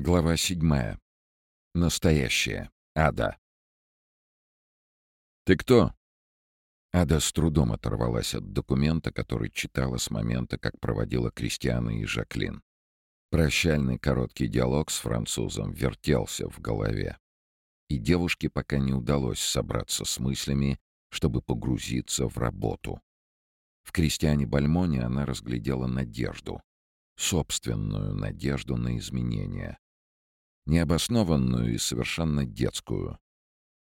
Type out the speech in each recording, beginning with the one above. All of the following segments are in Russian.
Глава седьмая. Настоящая. Ада. «Ты кто?» Ада с трудом оторвалась от документа, который читала с момента, как проводила Кристиана и Жаклин. Прощальный короткий диалог с французом вертелся в голове. И девушке пока не удалось собраться с мыслями, чтобы погрузиться в работу. В Кристиане Бальмоне она разглядела надежду. Собственную надежду на изменения необоснованную и совершенно детскую,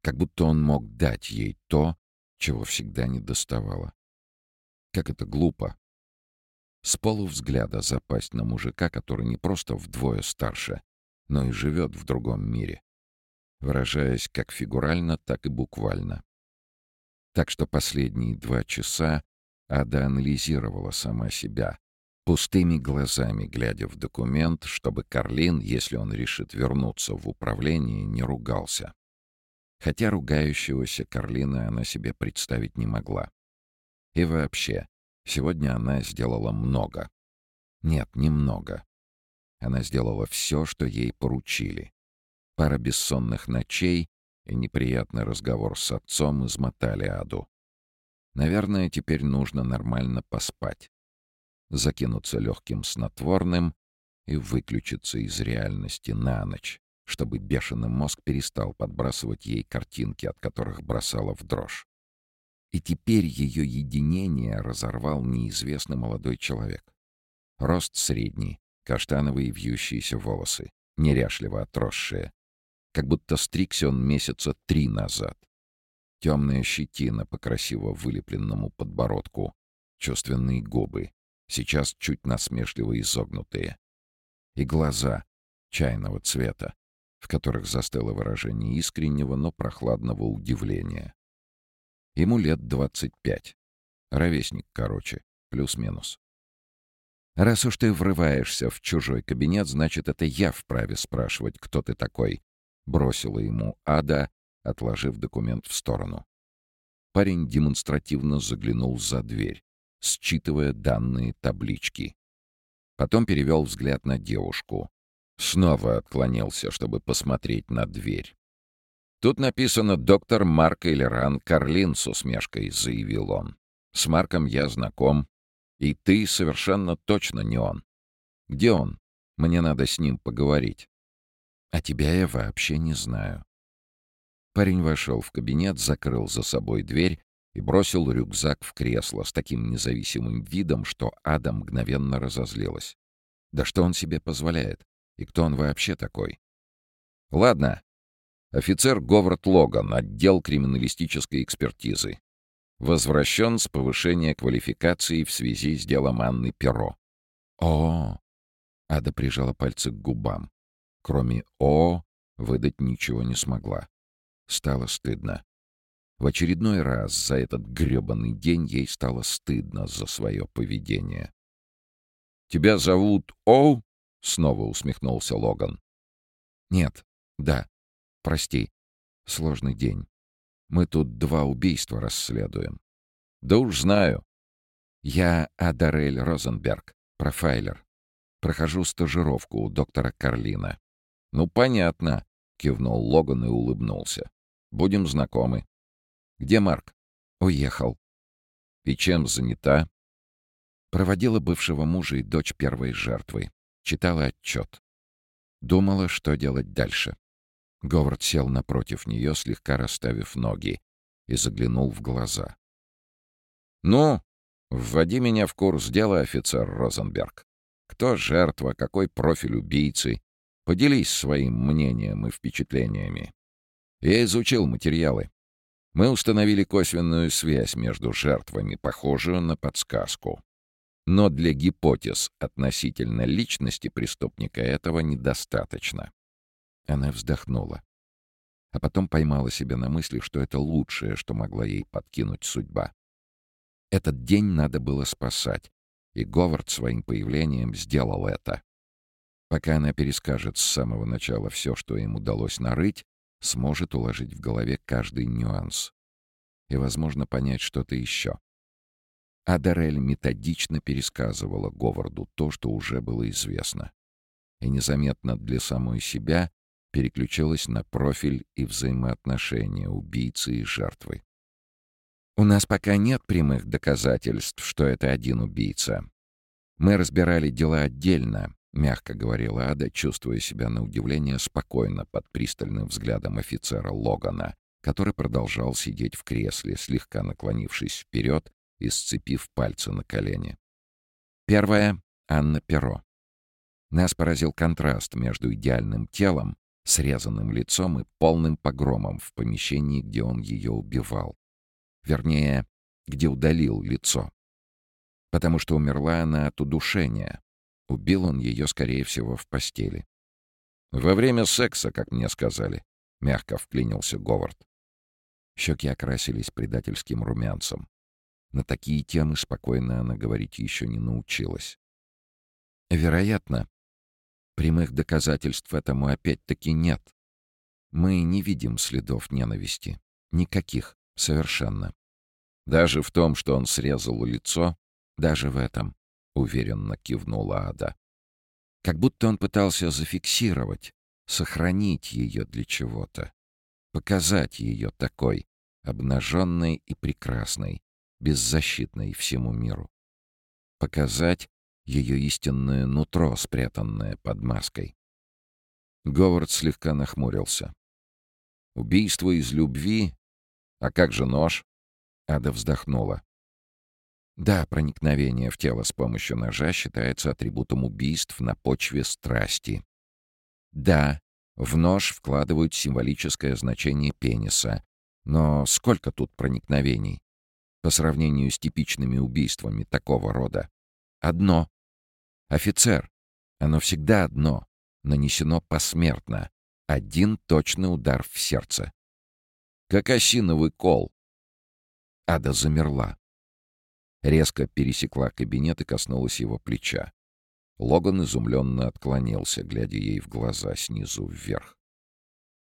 как будто он мог дать ей то, чего всегда не доставало. Как это глупо. С полувзгляда запасть на мужика, который не просто вдвое старше, но и живет в другом мире, выражаясь как фигурально, так и буквально. Так что последние два часа Ада анализировала сама себя, пустыми глазами глядя в документ, чтобы Карлин, если он решит вернуться в управление, не ругался. Хотя ругающегося Карлина она себе представить не могла. И вообще, сегодня она сделала много. Нет, немного. Она сделала все, что ей поручили. Пара бессонных ночей и неприятный разговор с отцом измотали Аду. Наверное, теперь нужно нормально поспать закинуться легким снотворным и выключиться из реальности на ночь, чтобы бешеный мозг перестал подбрасывать ей картинки, от которых бросала в дрожь. И теперь ее единение разорвал неизвестный молодой человек. Рост средний, каштановые вьющиеся волосы, неряшливо отросшие. Как будто стригся он месяца три назад. Темная щетина по красиво вылепленному подбородку, чувственные губы, сейчас чуть насмешливо изогнутые. И глаза чайного цвета, в которых застыло выражение искреннего, но прохладного удивления. Ему лет двадцать пять. Ровесник, короче, плюс-минус. «Раз уж ты врываешься в чужой кабинет, значит, это я вправе спрашивать, кто ты такой», — бросила ему Ада, отложив документ в сторону. Парень демонстративно заглянул за дверь считывая данные таблички. Потом перевел взгляд на девушку. Снова отклонился, чтобы посмотреть на дверь. «Тут написано «Доктор Марк Элеран Карлин» с усмешкой», — заявил он. «С Марком я знаком, и ты совершенно точно не он. Где он? Мне надо с ним поговорить». «А тебя я вообще не знаю». Парень вошел в кабинет, закрыл за собой дверь и бросил рюкзак в кресло с таким независимым видом, что Ада мгновенно разозлилась. Да что он себе позволяет? И кто он вообще такой? Ладно. Офицер Говард Логан, отдел криминалистической экспертизы. Возвращен с повышения квалификации в связи с делом Анны Перо. О! Ада прижала пальцы к губам. Кроме «о» выдать ничего не смогла. Стало стыдно. В очередной раз за этот грёбаный день ей стало стыдно за свое поведение. «Тебя зовут Оу?» — снова усмехнулся Логан. «Нет, да, прости. Сложный день. Мы тут два убийства расследуем». «Да уж знаю». «Я Адарель Розенберг, профайлер. Прохожу стажировку у доктора Карлина». «Ну, понятно», — кивнул Логан и улыбнулся. «Будем знакомы». «Где Марк?» «Уехал». «И чем занята?» Проводила бывшего мужа и дочь первой жертвы. Читала отчет. Думала, что делать дальше. Говард сел напротив нее, слегка расставив ноги, и заглянул в глаза. «Ну, вводи меня в курс дела, офицер Розенберг. Кто жертва, какой профиль убийцы? Поделись своим мнением и впечатлениями. Я изучил материалы. Мы установили косвенную связь между жертвами, похожую на подсказку. Но для гипотез относительно личности преступника этого недостаточно. Она вздохнула. А потом поймала себя на мысли, что это лучшее, что могла ей подкинуть судьба. Этот день надо было спасать, и Говард своим появлением сделал это. Пока она перескажет с самого начала все, что им удалось нарыть, сможет уложить в голове каждый нюанс и, возможно, понять что-то еще. А Дарель методично пересказывала Говарду то, что уже было известно. и незаметно для самой себя переключилась на профиль и взаимоотношения убийцы и жертвы. У нас пока нет прямых доказательств, что это один убийца. Мы разбирали дела отдельно, мягко говорила Ада, чувствуя себя на удивление спокойно под пристальным взглядом офицера Логана, который продолжал сидеть в кресле, слегка наклонившись вперед и сцепив пальцы на колени. Первое — Анна Перо. Нас поразил контраст между идеальным телом, срезанным лицом и полным погромом в помещении, где он ее убивал. Вернее, где удалил лицо. Потому что умерла она от удушения. Убил он ее, скорее всего, в постели. «Во время секса, как мне сказали», — мягко вклинился Говард. Щеки окрасились предательским румянцем. На такие темы спокойно она говорить еще не научилась. Вероятно, прямых доказательств этому опять-таки нет. Мы не видим следов ненависти. Никаких. Совершенно. Даже в том, что он срезал лицо, даже в этом, — уверенно кивнула Ада. Как будто он пытался зафиксировать, сохранить ее для чего-то, показать ее такой, обнаженной и прекрасной, беззащитной всему миру. Показать ее истинное нутро, спрятанное под маской. Говард слегка нахмурился. Убийство из любви «А как же нож?» Ада вздохнула. Да, проникновение в тело с помощью ножа считается атрибутом убийств на почве страсти. Да, в нож вкладывают символическое значение пениса. Но сколько тут проникновений? По сравнению с типичными убийствами такого рода. Одно. Офицер. Оно всегда одно. Нанесено посмертно. Один точный удар в сердце как осиновый кол. Ада замерла. Резко пересекла кабинет и коснулась его плеча. Логан изумленно отклонился, глядя ей в глаза снизу вверх.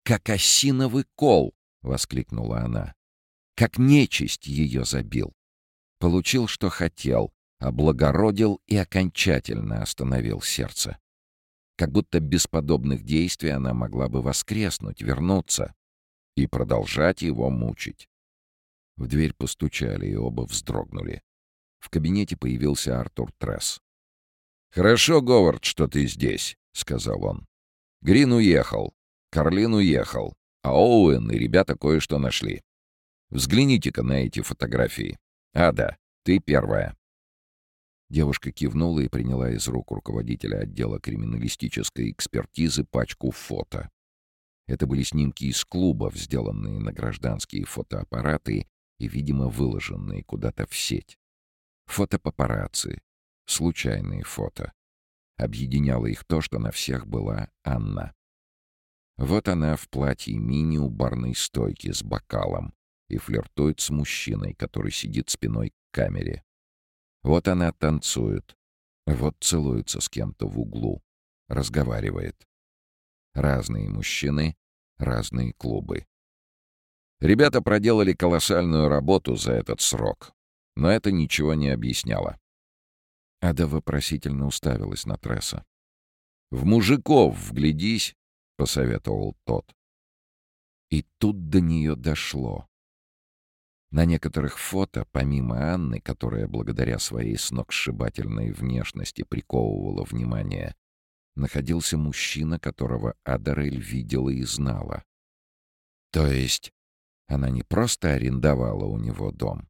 «Как осиновый кол!» — воскликнула она. «Как нечисть ее забил! Получил, что хотел, облагородил и окончательно остановил сердце. Как будто без подобных действий она могла бы воскреснуть, вернуться, и продолжать его мучить. В дверь постучали, и оба вздрогнули. В кабинете появился Артур Тресс. «Хорошо, Говард, что ты здесь», — сказал он. «Грин уехал, Карлин уехал, а Оуэн и ребята кое-что нашли. Взгляните-ка на эти фотографии. Ада, ты первая». Девушка кивнула и приняла из рук руководителя отдела криминалистической экспертизы пачку фото. Это были снимки из клубов, сделанные на гражданские фотоаппараты и, видимо, выложенные куда-то в сеть. Фото папарацци, случайные фото. Объединяло их то, что на всех была Анна. Вот она в платье мини у барной стойки с бокалом и флиртует с мужчиной, который сидит спиной к камере. Вот она танцует, вот целуется с кем-то в углу, разговаривает. Разные мужчины, разные клубы. Ребята проделали колоссальную работу за этот срок, но это ничего не объясняло. Ада вопросительно уставилась на Тресса. «В мужиков вглядись», — посоветовал тот. И тут до нее дошло. На некоторых фото, помимо Анны, которая благодаря своей сногсшибательной внешности приковывала внимание, находился мужчина, которого Адарель видела и знала. То есть она не просто арендовала у него дом.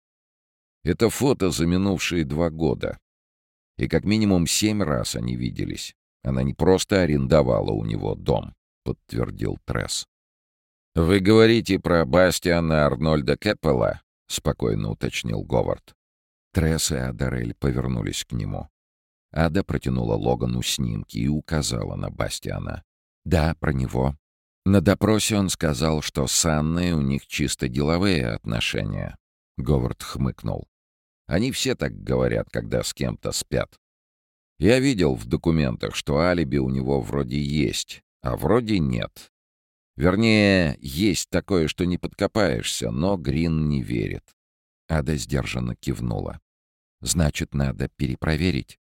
Это фото за минувшие два года. И как минимум семь раз они виделись. Она не просто арендовала у него дом, подтвердил Тресс. «Вы говорите про Бастиана Арнольда Кэппела?» — спокойно уточнил Говард. Тресс и Адарель повернулись к нему. Ада протянула Логану снимки и указала на Бастиана. «Да, про него. На допросе он сказал, что с Анной у них чисто деловые отношения». Говард хмыкнул. «Они все так говорят, когда с кем-то спят. Я видел в документах, что алиби у него вроде есть, а вроде нет. Вернее, есть такое, что не подкопаешься, но Грин не верит». Ада сдержанно кивнула. «Значит, надо перепроверить».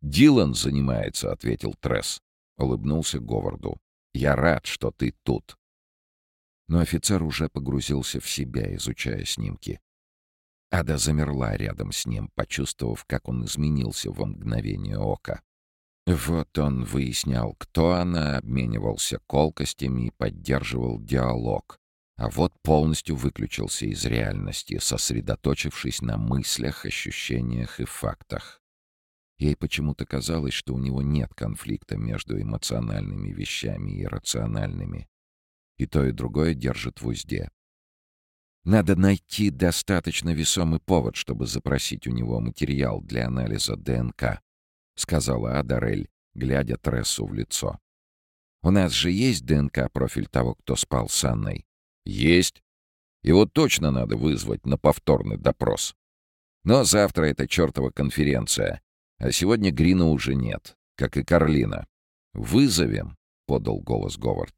«Дилан занимается», — ответил Тресс. улыбнулся Говарду. «Я рад, что ты тут». Но офицер уже погрузился в себя, изучая снимки. Ада замерла рядом с ним, почувствовав, как он изменился во мгновение ока. Вот он выяснял, кто она, обменивался колкостями и поддерживал диалог. А вот полностью выключился из реальности, сосредоточившись на мыслях, ощущениях и фактах. Ей почему-то казалось, что у него нет конфликта между эмоциональными вещами и рациональными. И то, и другое держит в узде. Надо найти достаточно весомый повод, чтобы запросить у него материал для анализа ДНК, сказала Адарель, глядя Трессу в лицо. У нас же есть ДНК-профиль того, кто спал с Анной? Есть. Его точно надо вызвать на повторный допрос. Но завтра это чертова конференция, а сегодня Грина уже нет, как и Карлина. «Вызовем», — подал голос Говард.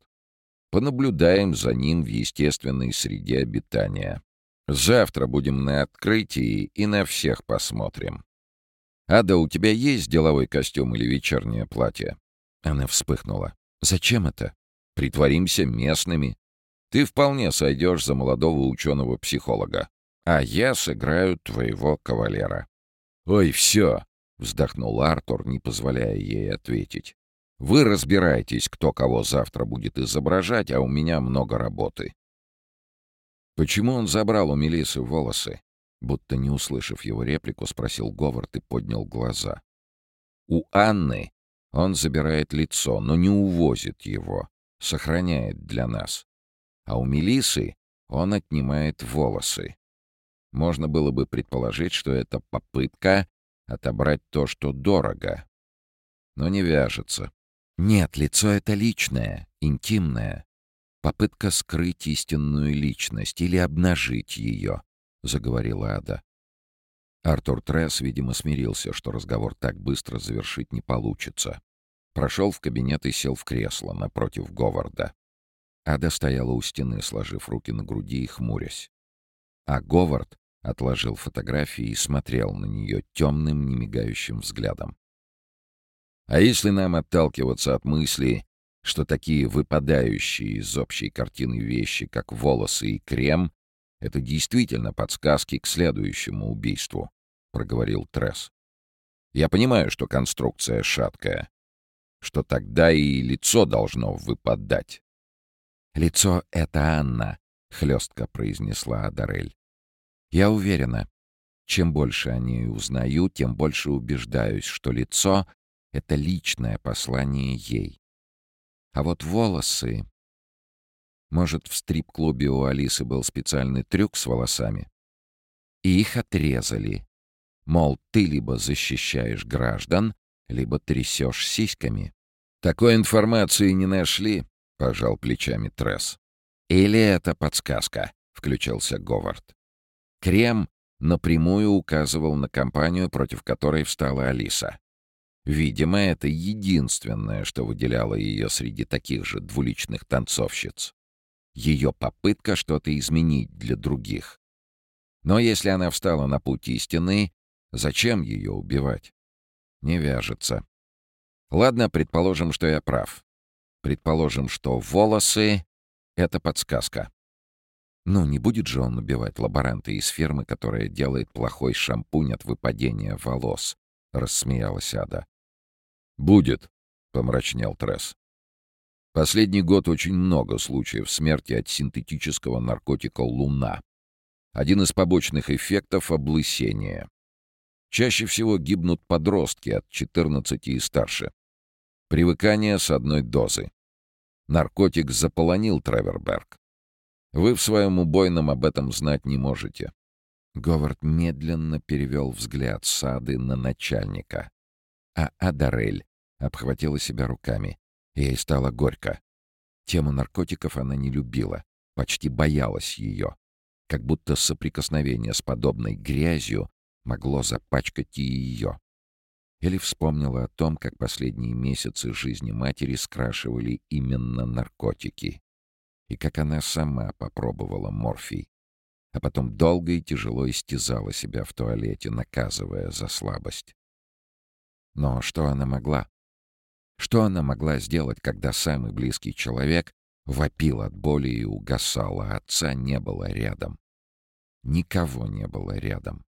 «Понаблюдаем за ним в естественной среде обитания. Завтра будем на открытии и на всех посмотрим. Ада, у тебя есть деловой костюм или вечернее платье?» Она вспыхнула. «Зачем это?» «Притворимся местными. Ты вполне сойдешь за молодого ученого-психолога, а я сыграю твоего кавалера». «Ой, все!» — вздохнул Артур, не позволяя ей ответить. «Вы разбирайтесь, кто кого завтра будет изображать, а у меня много работы». «Почему он забрал у Мелисы волосы?» Будто не услышав его реплику, спросил Говард и поднял глаза. «У Анны он забирает лицо, но не увозит его, сохраняет для нас. А у Мелисы он отнимает волосы. Можно было бы предположить, что это попытка отобрать то, что дорого. Но не вяжется. Нет, лицо — это личное, интимное. Попытка скрыть истинную личность или обнажить ее, — заговорила Ада. Артур Тресс, видимо, смирился, что разговор так быстро завершить не получится. Прошел в кабинет и сел в кресло напротив Говарда. Ада стояла у стены, сложив руки на груди и хмурясь. А Говард отложил фотографии и смотрел на нее темным, немигающим взглядом. А если нам отталкиваться от мысли, что такие выпадающие из общей картины вещи, как волосы и крем, это действительно подсказки к следующему убийству, — проговорил Тресс. Я понимаю, что конструкция шаткая, что тогда и лицо должно выпадать. «Лицо — это Анна», — хлестко произнесла Адарель. «Я уверена, чем больше о ней узнаю, тем больше убеждаюсь, что лицо — это личное послание ей. А вот волосы... Может, в стрип-клубе у Алисы был специальный трюк с волосами? И их отрезали. Мол, ты либо защищаешь граждан, либо трясешь сиськами. Такой информации не нашли, пожал плечами Тресс. «Или это подсказка», — включился Говард. Крем напрямую указывал на компанию, против которой встала Алиса. Видимо, это единственное, что выделяло ее среди таких же двуличных танцовщиц. Ее попытка что-то изменить для других. Но если она встала на путь истины, зачем ее убивать? Не вяжется. Ладно, предположим, что я прав. Предположим, что волосы — это подсказка. Ну, не будет же он убивать лаборанта из фирмы, которая делает плохой шампунь от выпадения волос, — рассмеялась Ада. «Будет», — помрачнел Тресс. Последний год очень много случаев смерти от синтетического наркотика «Луна». Один из побочных эффектов — облысение. Чаще всего гибнут подростки от 14 и старше. Привыкание с одной дозы. Наркотик заполонил Треверберг. Вы в своем убойном об этом знать не можете. Говард медленно перевел взгляд Сады на начальника. А Адарель обхватила себя руками. Ей стало горько. Тему наркотиков она не любила, почти боялась ее. Как будто соприкосновение с подобной грязью могло запачкать и ее. Или вспомнила о том, как последние месяцы жизни матери скрашивали именно наркотики. И как она сама попробовала морфий. А потом долго и тяжело истязала себя в туалете, наказывая за слабость. Но что она могла? Что она могла сделать, когда самый близкий человек вопил от боли и угасал, а отца не было рядом? Никого не было рядом.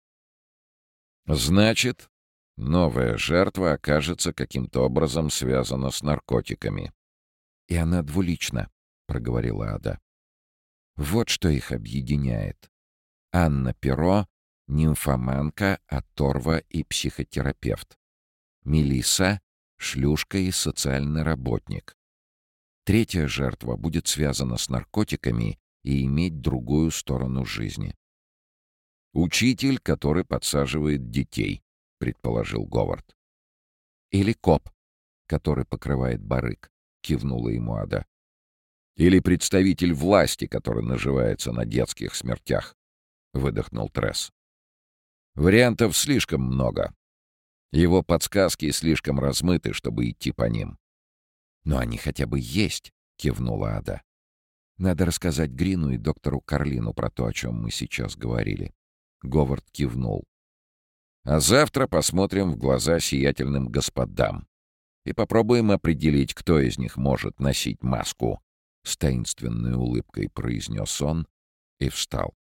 Значит, новая жертва окажется каким-то образом связана с наркотиками. И она двулична, — проговорила Ада. Вот что их объединяет. Анна Перо — нимфоманка, оторва и психотерапевт. Мелиса — шлюшка и социальный работник. Третья жертва будет связана с наркотиками и иметь другую сторону жизни. «Учитель, который подсаживает детей», — предположил Говард. «Или коп, который покрывает барык», — кивнула ему Ада. «Или представитель власти, который наживается на детских смертях», — выдохнул Тресс. «Вариантов слишком много. Его подсказки слишком размыты, чтобы идти по ним. «Но они хотя бы есть», — кивнула Ада. «Надо рассказать Грину и доктору Карлину про то, о чем мы сейчас говорили». Говард кивнул. «А завтра посмотрим в глаза сиятельным господам и попробуем определить, кто из них может носить маску», — с таинственной улыбкой произнес он и встал.